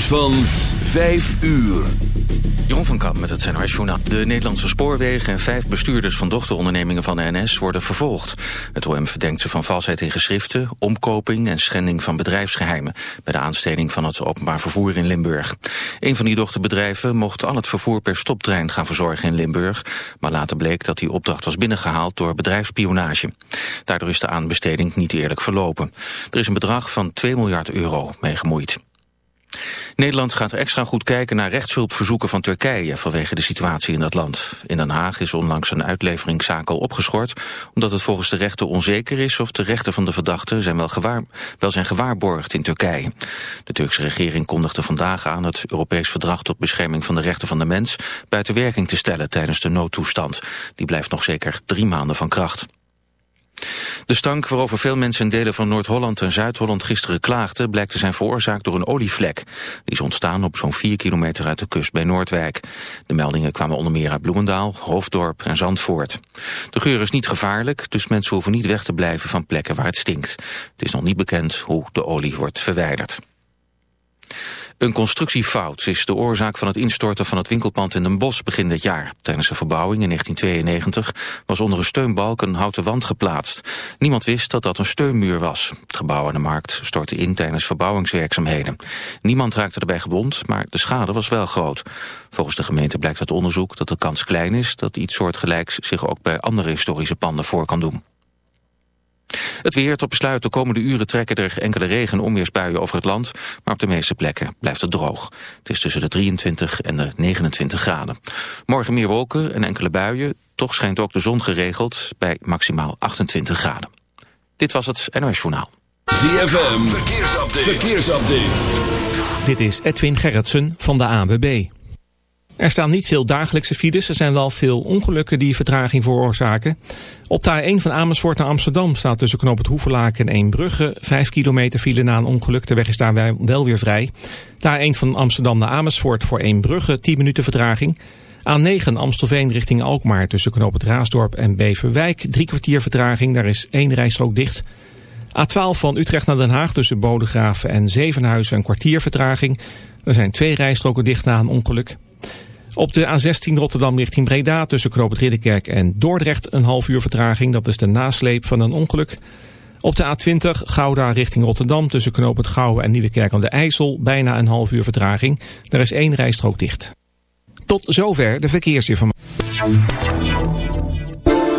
van 5 uur. Jeroen van Kamp met het NOS Journaal. De Nederlandse spoorwegen en vijf bestuurders van dochterondernemingen van de NS worden vervolgd. Het OM verdenkt ze van valsheid in geschriften, omkoping en schending van bedrijfsgeheimen bij de aansteding van het openbaar vervoer in Limburg. Een van die dochterbedrijven mocht al het vervoer per stoptrein gaan verzorgen in Limburg, maar later bleek dat die opdracht was binnengehaald door bedrijfsspionage. Daardoor is de aanbesteding niet eerlijk verlopen. Er is een bedrag van 2 miljard euro mee gemoeid. Nederland gaat extra goed kijken naar rechtshulpverzoeken van Turkije vanwege de situatie in dat land. In Den Haag is onlangs een uitleveringszaak al opgeschort omdat het volgens de rechter onzeker is of de rechten van de verdachten zijn wel, wel zijn gewaarborgd in Turkije. De Turkse regering kondigde vandaag aan het Europees Verdrag tot bescherming van de rechten van de mens buiten werking te stellen tijdens de noodtoestand. Die blijft nog zeker drie maanden van kracht. De stank waarover veel mensen in delen van Noord-Holland en Zuid-Holland gisteren klaagden... blijkt te zijn veroorzaakt door een olievlek. Die is ontstaan op zo'n 4 kilometer uit de kust bij Noordwijk. De meldingen kwamen onder meer uit Bloemendaal, Hoofddorp en Zandvoort. De geur is niet gevaarlijk, dus mensen hoeven niet weg te blijven van plekken waar het stinkt. Het is nog niet bekend hoe de olie wordt verwijderd. Een constructiefout is de oorzaak van het instorten van het winkelpand in Den Bosch begin dit jaar. Tijdens de verbouwing in 1992 was onder een steunbalk een houten wand geplaatst. Niemand wist dat dat een steunmuur was. Het gebouw aan de markt stortte in tijdens verbouwingswerkzaamheden. Niemand raakte erbij gewond, maar de schade was wel groot. Volgens de gemeente blijkt uit onderzoek dat de kans klein is dat iets soortgelijks zich ook bij andere historische panden voor kan doen. Het weer tot besluit de komende uren trekken er enkele regen- en onweersbuien over het land, maar op de meeste plekken blijft het droog. Het is tussen de 23 en de 29 graden. Morgen meer wolken en enkele buien, toch schijnt ook de zon geregeld bij maximaal 28 graden. Dit was het NOS Journaal. ZFM, verkeersupdate. verkeersupdate. Dit is Edwin Gerritsen van de ANWB. Er staan niet veel dagelijkse files. Er zijn wel veel ongelukken die vertraging veroorzaken. Op de A1 van Amersfoort naar Amsterdam staat tussen knoop het Hoevelaken en Eembrugge. Vijf kilometer file na een ongeluk. De weg is daar wel weer vrij. De A1 van Amsterdam naar Amersfoort voor Eembrugge. 10 minuten vertraging. A9 Amstelveen richting Alkmaar tussen knoop het Raasdorp en Beverwijk. Drie kwartier vertraging. Daar is één rijstrook dicht. A12 van Utrecht naar Den Haag tussen Bodegraven en Zevenhuizen. Een kwartier vertraging. Er zijn twee rijstroken dicht na een ongeluk. Op de A16 Rotterdam richting Breda tussen Knoop Ridderkerk en Dordrecht een half uur vertraging. Dat is de nasleep van een ongeluk. Op de A20 Gouda richting Rotterdam tussen Knoop het Gouwen en Nieuwekerk aan de IJssel bijna een half uur vertraging. Er is één rijstrook dicht. Tot zover de verkeersinformatie.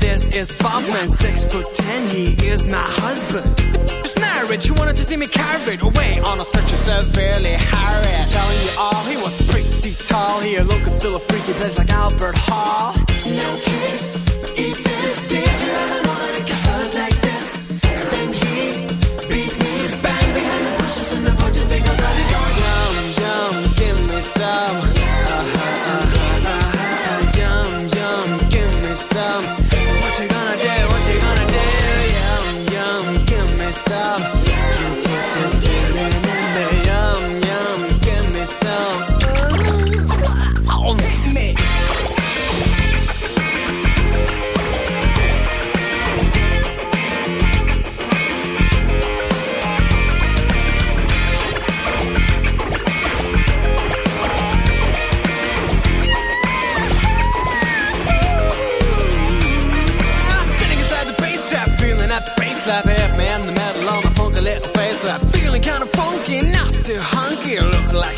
this is Bobman. Six foot ten, he is my husband. Just married, she wanted to see me carried away on a stretcher severely harried. Telling you all, he was pretty tall. He looked and feel a freaky place like Albert Hall. No kiss, if this did you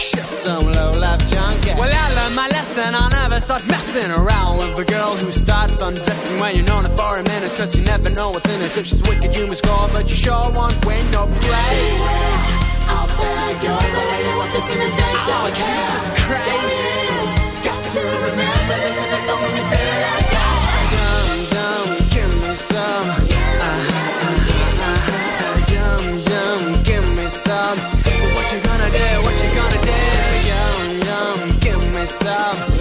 shit, some low-life junkie. Well, I learned my lesson. I'll never start messing around with a girl who starts undressing when you're known her for a minute. Cause you never know what's in it. Cause she's wicked, you must call, but you sure won't win no praise. Out there, girls, I really want this in the daytime. Oh, Jesus Christ. coração.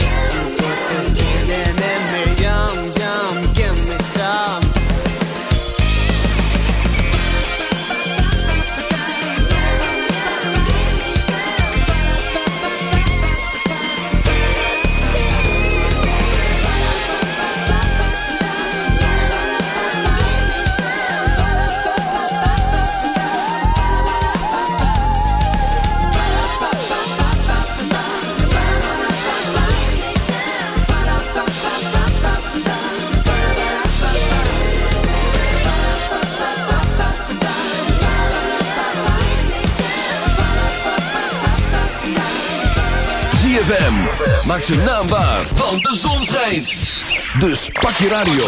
maakt zijn naam waar, want de zon schijnt. Dus pak je radio,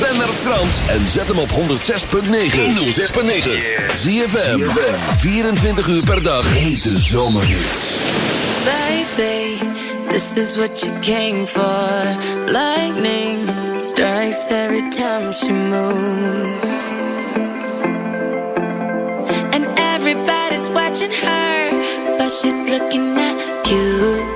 ben naar Frans en zet hem op 106.9. 106.9. Zie je 24 uur per dag. Hete zomerhits. Baby, this is what you came for. Lightning strikes every time she moves. And everybody's watching her, but she's looking at you.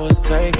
was taking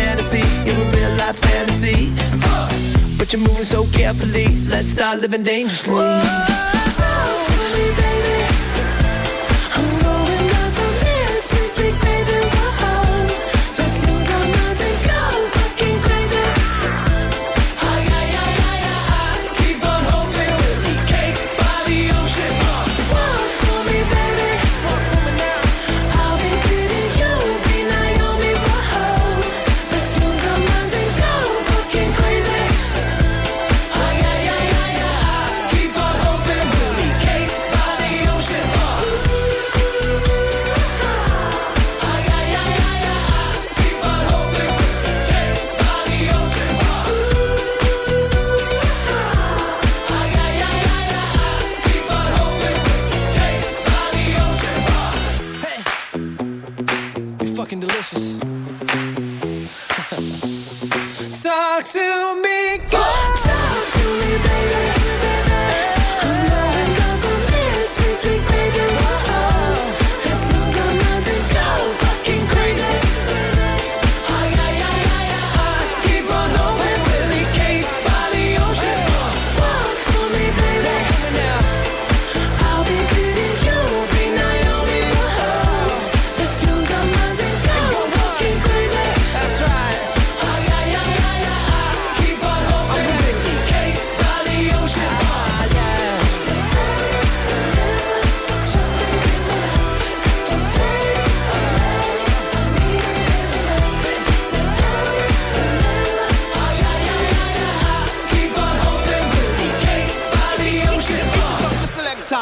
fantasy. You a real life fantasy. Uh, but you're moving so carefully. Let's start living dangerously. Whoa, so tell me that.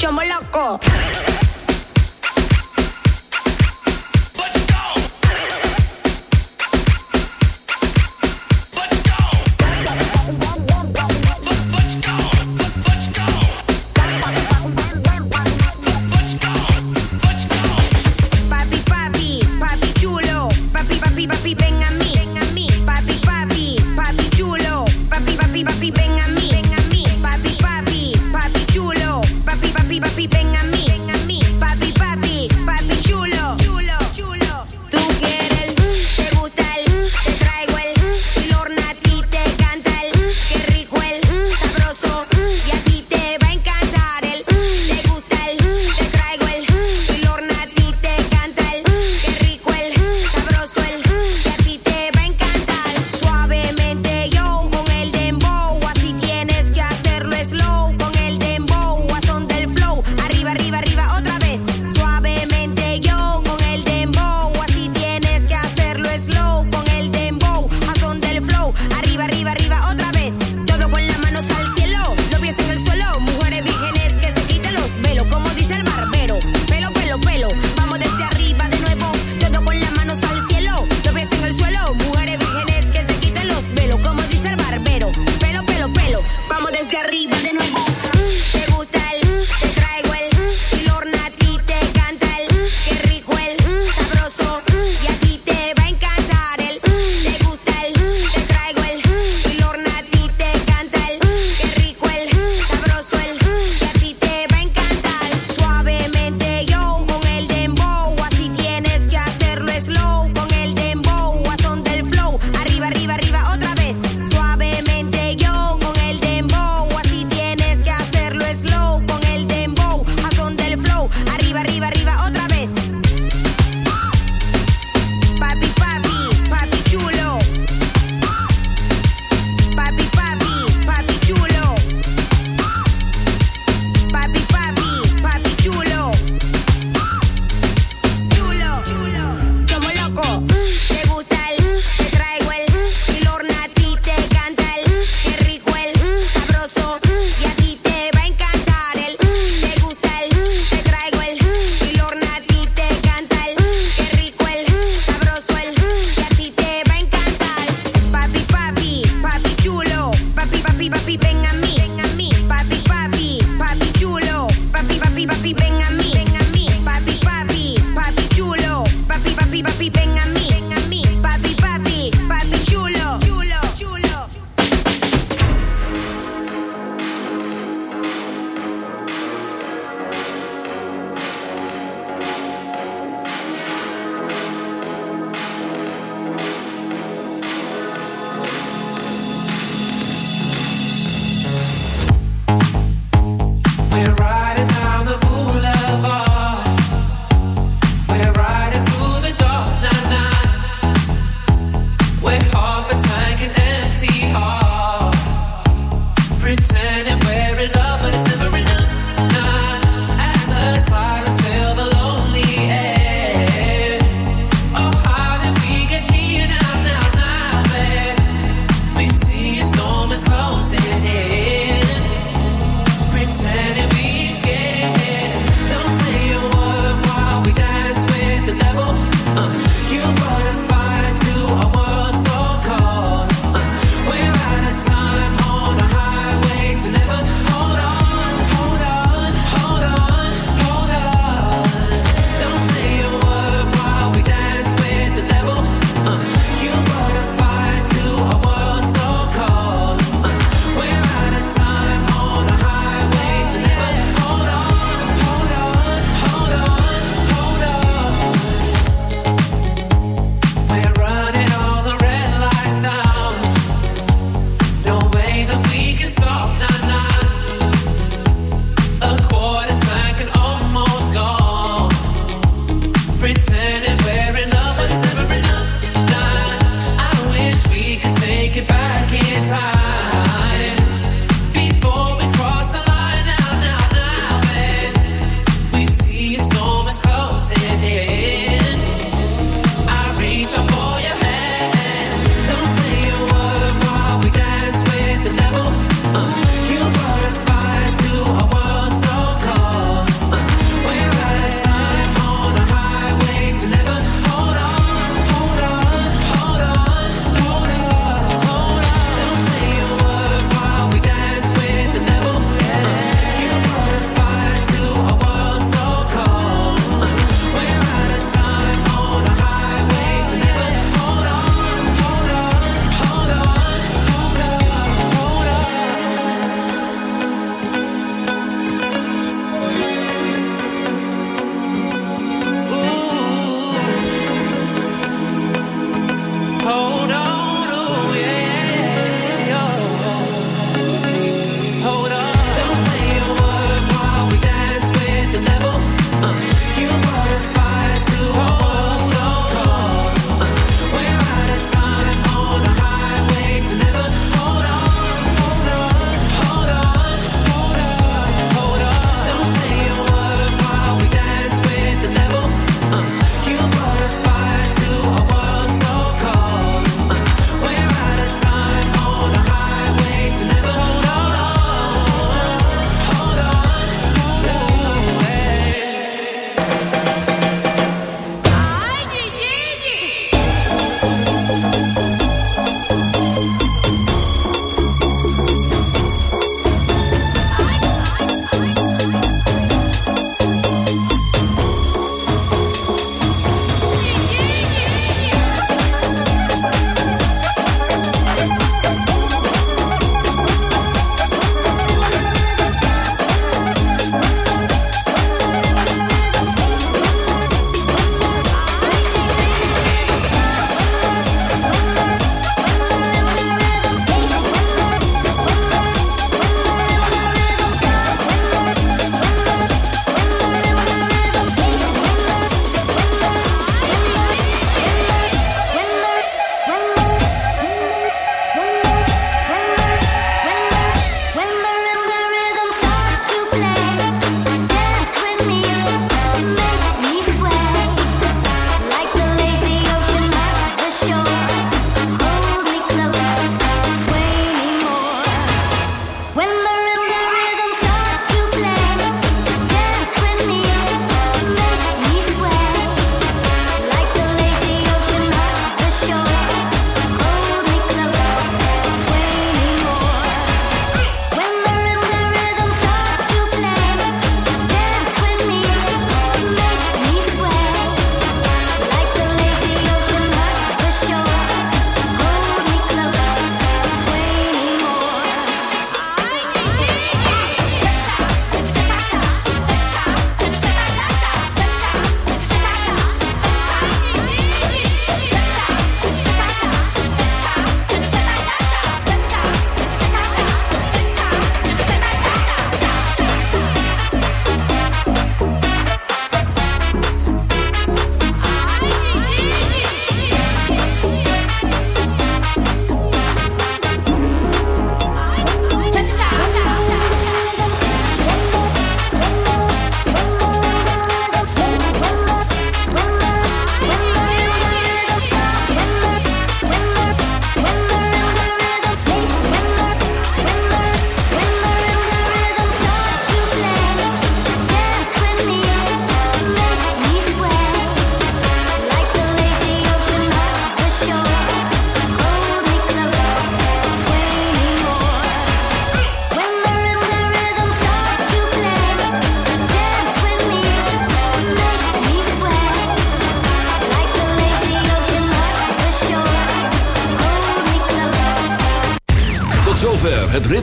Somos loco.